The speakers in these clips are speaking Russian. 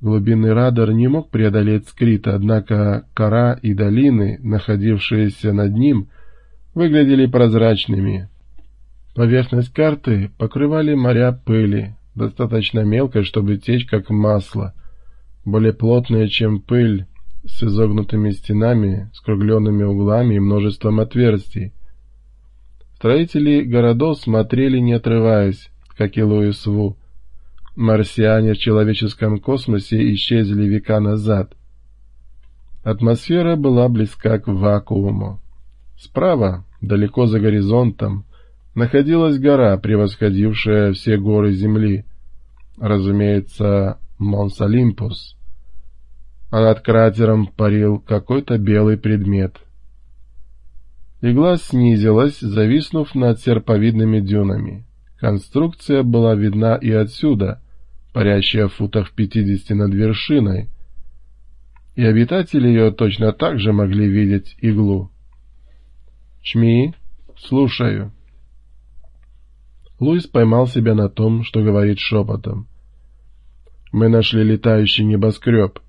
Глубинный радар не мог преодолеть скрит, однако кора и долины, находившиеся над ним, выглядели прозрачными. Поверхность карты покрывали моря пыли, достаточно мелкой, чтобы течь как масло, более плотная, чем пыль, с изогнутыми стенами, скругленными углами и множеством отверстий. Строители городов смотрели, не отрываясь, как и Луис Ву. Марсиане в человеческом космосе исчезли века назад. Атмосфера была близка к вакууму. Справа, далеко за горизонтом, находилась гора, превосходившая все горы Земли. Разумеется, Монс-Олимпус. А над кратером парил какой-то белый предмет. Игла снизилась, зависнув над серповидными дюнами. Конструкция была видна и отсюда, парящая в футах пятидесяти над вершиной, и обитатели ее точно так же могли видеть иглу. «Чми, слушаю». Луис поймал себя на том, что говорит шепотом. «Мы нашли летающий небоскреб.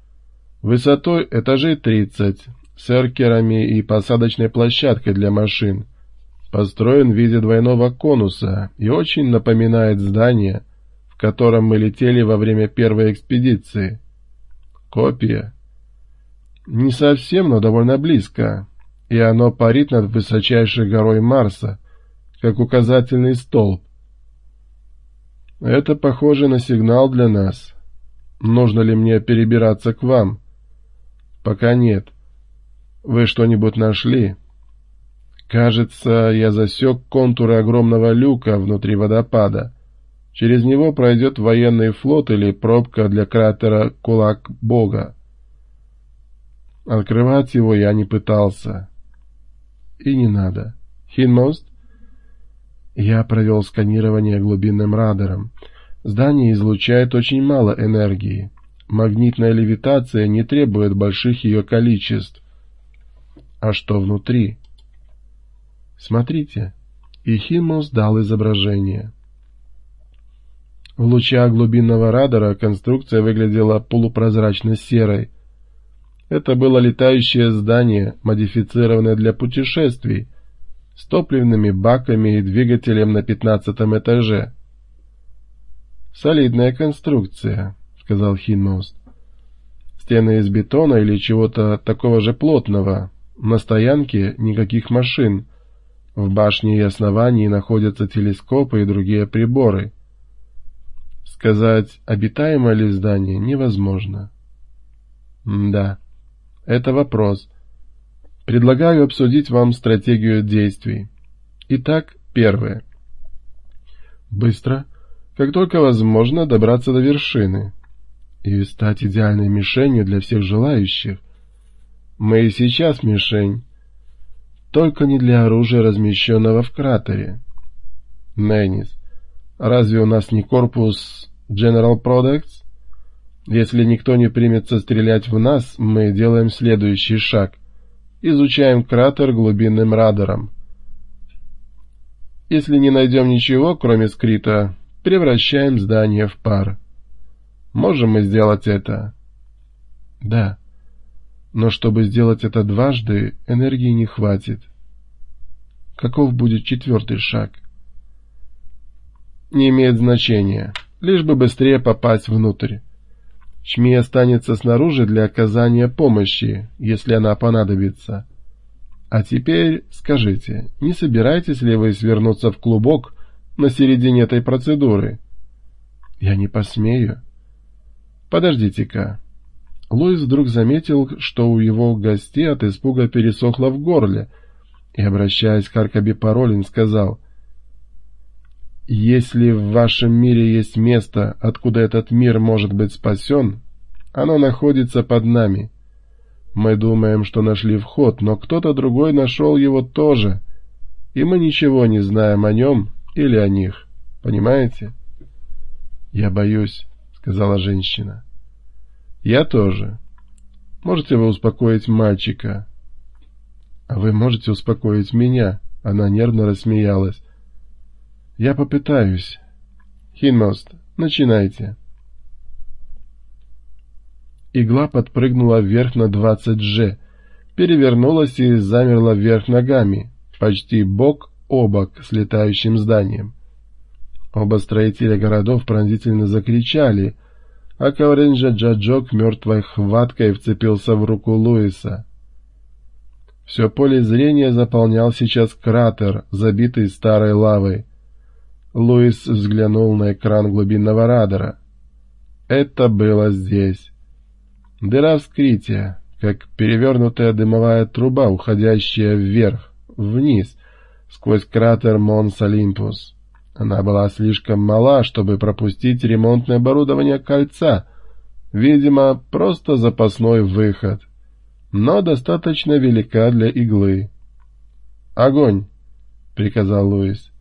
Высотой этажей тридцать, с эркерами и посадочной площадкой для машин. Построен в виде двойного конуса и очень напоминает здание, котором мы летели во время первой экспедиции. Копия. Не совсем, но довольно близко, и оно парит над высочайшей горой Марса, как указательный столб. Это похоже на сигнал для нас. Нужно ли мне перебираться к вам? Пока нет. Вы что-нибудь нашли? Кажется, я засек контуры огромного люка внутри водопада. Через него пройдет военный флот или пробка для кратера Кулак Бога. Открывать его я не пытался. И не надо. Хинмост? Я провел сканирование глубинным радаром. Здание излучает очень мало энергии. Магнитная левитация не требует больших ее количеств. А что внутри? Смотрите. И Химмус дал изображение. В лучах глубинного радара конструкция выглядела полупрозрачно серой. Это было летающее здание, модифицированное для путешествий, с топливными баками и двигателем на пятнадцатом этаже. «Солидная конструкция», — сказал Хинмост. «Стены из бетона или чего-то такого же плотного, на стоянке никаких машин. В башне и основании находятся телескопы и другие приборы. Сказать, обитаемо ли здание, невозможно. Да, это вопрос. Предлагаю обсудить вам стратегию действий. Итак, первое. Быстро, как только возможно, добраться до вершины и стать идеальной мишенью для всех желающих. Мы и сейчас мишень, только не для оружия, размещенного в кратере. Мэннис, разве у нас не корпус General Products? Если никто не примется стрелять в нас, мы делаем следующий шаг. Изучаем кратер глубинным радаром. Если не найдем ничего, кроме скрита, превращаем здание в пар. Можем мы сделать это? Да. Но чтобы сделать это дважды, энергии не хватит. Каков будет четвертый шаг? Не имеет значения, лишь бы быстрее попасть внутрь. Чми останется снаружи для оказания помощи, если она понадобится. А теперь скажите, не собираетесь ли вы свернуться в клубок на середине этой процедуры? Я не посмею. Подождите-ка. Луис вдруг заметил, что у его гостей от испуга пересохло в горле, и, обращаясь к Аркаби Паролин, сказал, «Если в вашем мире есть место, откуда этот мир может быть спасен, оно находится под нами. Мы думаем, что нашли вход, но кто-то другой нашел его тоже, и мы ничего не знаем о нем или о них. Понимаете?» «Я боюсь», — сказала женщина. Я тоже. Можете вы успокоить мальчика? А вы можете успокоить меня? Она нервно рассмеялась. Я попытаюсь. Хинмост, начинайте. Игла подпрыгнула вверх на 20 G, перевернулась и замерла вверх ногами, почти бок о бок с летающим зданием. Оба строителя городов пронзительно закричали, а Кауренджа Джаджок мертвой хваткой вцепился в руку Луиса. Все поле зрения заполнял сейчас кратер, забитый старой лавой. Луис взглянул на экран глубинного радара. Это было здесь. Дыра вскрытия, как перевернутая дымовая труба, уходящая вверх, вниз, сквозь кратер Монс Олимпус. Она была слишком мала, чтобы пропустить ремонтное оборудование кольца. Видимо, просто запасной выход. Но достаточно велика для иглы. «Огонь!» — приказал Луис.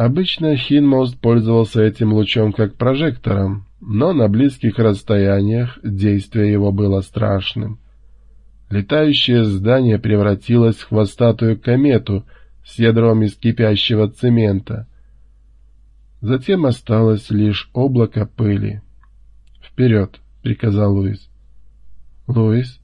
Обычно Хинмост пользовался этим лучом как прожектором, но на близких расстояниях действие его было страшным. Летающее здание превратилось в хвостатую комету с ядром из кипящего цемента. Затем осталось лишь облако пыли. «Вперед!» — приказал Луис. «Луис?»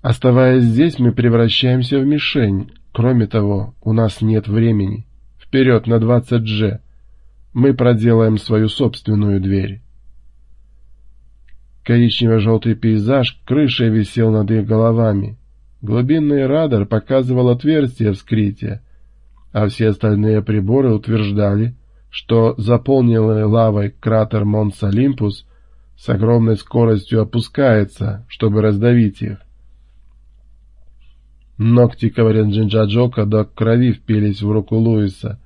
«Оставаясь здесь, мы превращаемся в мишень. Кроме того, у нас нет времени. Вперед на 20 G. Мы проделаем свою собственную дверь». Коричнево-желтый пейзаж крышей висел над их головами. Глубинный радар показывал отверстие вскрытия, а все остальные приборы утверждали, что заполненный лавой кратер Монс-Олимпус с огромной скоростью опускается, чтобы раздавить их. Ногти Каваренджинджаджока до крови впились в руку Луиса.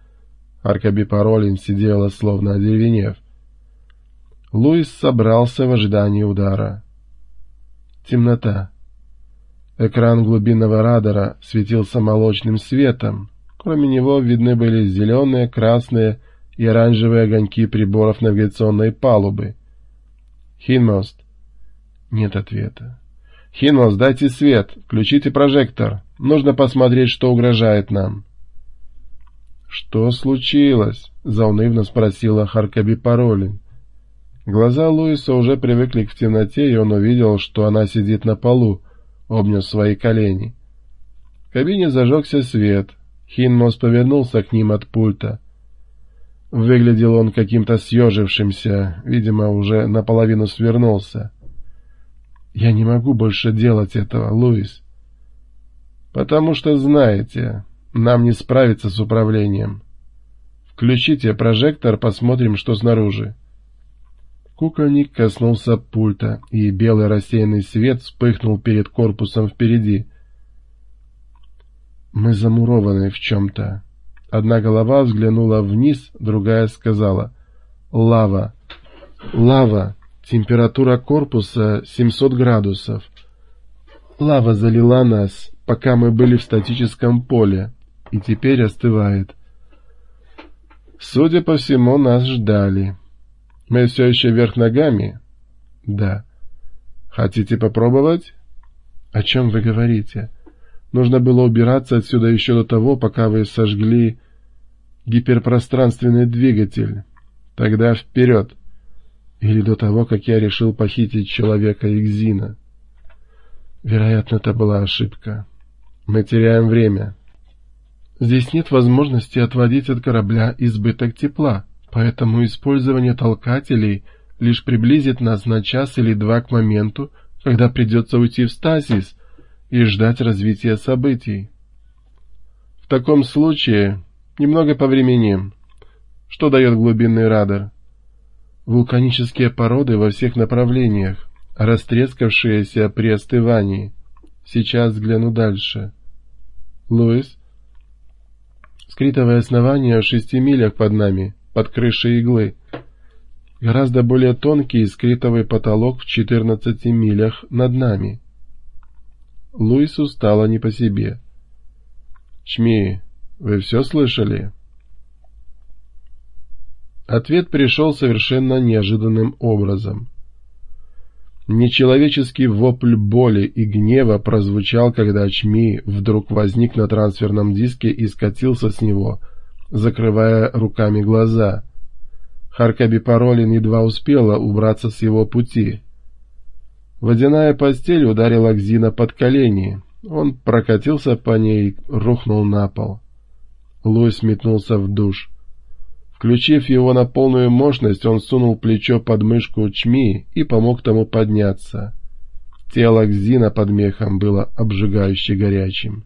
Аркаби Паролин сидела, словно одеревенев. Луис собрался в ожидании удара. Темнота. Экран глубинного радара светился молочным светом, Кроме него видны были зеленые, красные и оранжевые огоньки приборов навигационной палубы. «Хинмост». Нет ответа. «Хинмост, дайте свет, включите прожектор. Нужно посмотреть, что угрожает нам». «Что случилось?» — заунывно спросила Харкаби Паролин. Глаза Луиса уже привыкли к темноте, и он увидел, что она сидит на полу, обняв свои колени. В кабине зажегся свет, Хинмос повернулся к ним от пульта. Выглядел он каким-то съежившимся, видимо, уже наполовину свернулся. «Я не могу больше делать этого, Луис». «Потому что знаете, нам не справиться с управлением. Включите прожектор, посмотрим, что снаружи». Кукольник коснулся пульта, и белый рассеянный свет вспыхнул перед корпусом впереди — мы замурованы в чем-то. Одна голова взглянула вниз, другая сказала «Лава! Лава! Температура корпуса 700 градусов. Лава залила нас, пока мы были в статическом поле, и теперь остывает. Судя по всему, нас ждали. Мы все еще вверх ногами? Да. Хотите попробовать? О чем вы говорите?» Нужно было убираться отсюда еще до того, пока вы сожгли гиперпространственный двигатель. Тогда вперед. Или до того, как я решил похитить человека Экзина. Вероятно, это была ошибка. Мы теряем время. Здесь нет возможности отводить от корабля избыток тепла, поэтому использование толкателей лишь приблизит нас на час или два к моменту, когда придется уйти в стазис, и ждать развития событий. В таком случае немного повременим. Что дает глубинный радар? Вулканические породы во всех направлениях, растрескавшиеся при остывании. Сейчас взгляну дальше. Луис? Скритовое основание в шести милях под нами, под крышей иглы. Гораздо более тонкий скритовый потолок в четырнадцати милях над нами. Луису стало не по себе. «Чми, вы все слышали?» Ответ пришел совершенно неожиданным образом. Нечеловеческий вопль боли и гнева прозвучал, когда Чми вдруг возник на трансферном диске и скатился с него, закрывая руками глаза. Харкаби Паролин едва успела убраться с его пути. Водяная постель ударила Гзина под колени. Он прокатился по ней, рухнул на пол. Луис метнулся в душ. Включив его на полную мощность, он сунул плечо под мышку Чми и помог тому подняться. Тело Гзина под мехом было обжигающе горячим.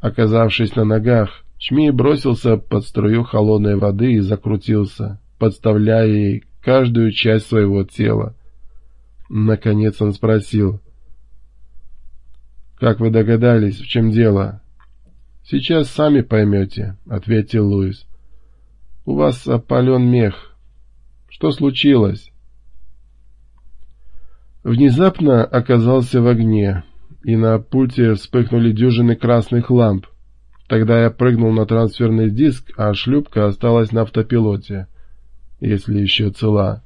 Оказавшись на ногах, Чми бросился под струю холодной воды и закрутился, подставляя ей каждую часть своего тела. Наконец он спросил. «Как вы догадались, в чем дело?» «Сейчас сами поймете», — ответил Луис. «У вас опален мех. Что случилось?» Внезапно оказался в огне, и на пульте вспыхнули дюжины красных ламп. Тогда я прыгнул на трансферный диск, а шлюпка осталась на автопилоте, если еще цела.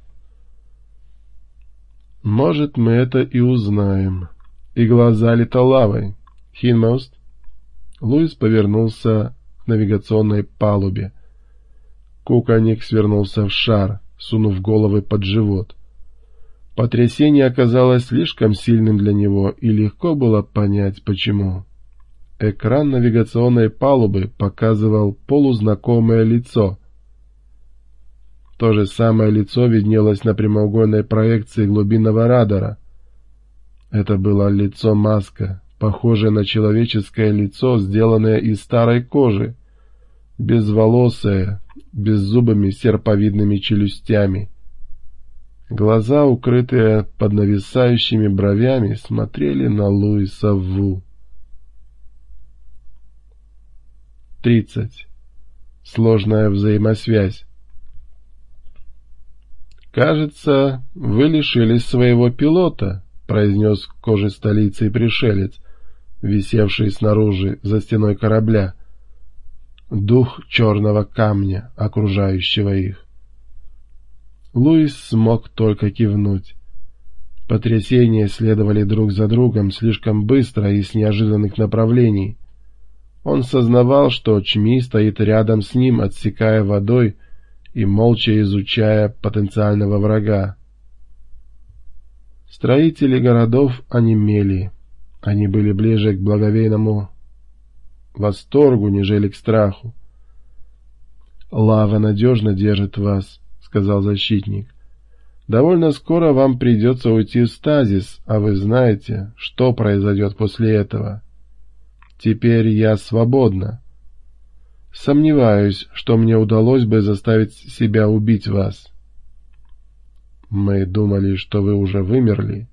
Может, мы это и узнаем. И глаза залита лавой. Хинмост? Луис повернулся к навигационной палубе. Кукольник свернулся в шар, сунув головы под живот. Потрясение оказалось слишком сильным для него, и легко было понять, почему. Экран навигационной палубы показывал полузнакомое лицо. То же самое лицо виднелось на прямоугольной проекции глубинного радара. Это было лицо-маска, похожее на человеческое лицо, сделанное из старой кожи, безволосое, беззубыми серповидными челюстями. Глаза, укрытые под нависающими бровями, смотрели на Луиса Ву. 30. Сложная взаимосвязь. «Кажется, вы лишились своего пилота», — произнес кожи столицы пришелец, висевший снаружи за стеной корабля. Дух черного камня, окружающего их. Луис смог только кивнуть. Потрясения следовали друг за другом слишком быстро и с неожиданных направлений. Он сознавал, что Чми стоит рядом с ним, отсекая водой и молча изучая потенциального врага. Строители городов онемели. Они были ближе к благовейному восторгу, нежели к страху. «Лава надежно держит вас», — сказал защитник. «Довольно скоро вам придется уйти в стазис, а вы знаете, что произойдет после этого». Теперь я свободна. Сомневаюсь, что мне удалось бы заставить себя убить вас. Мы думали, что вы уже вымерли.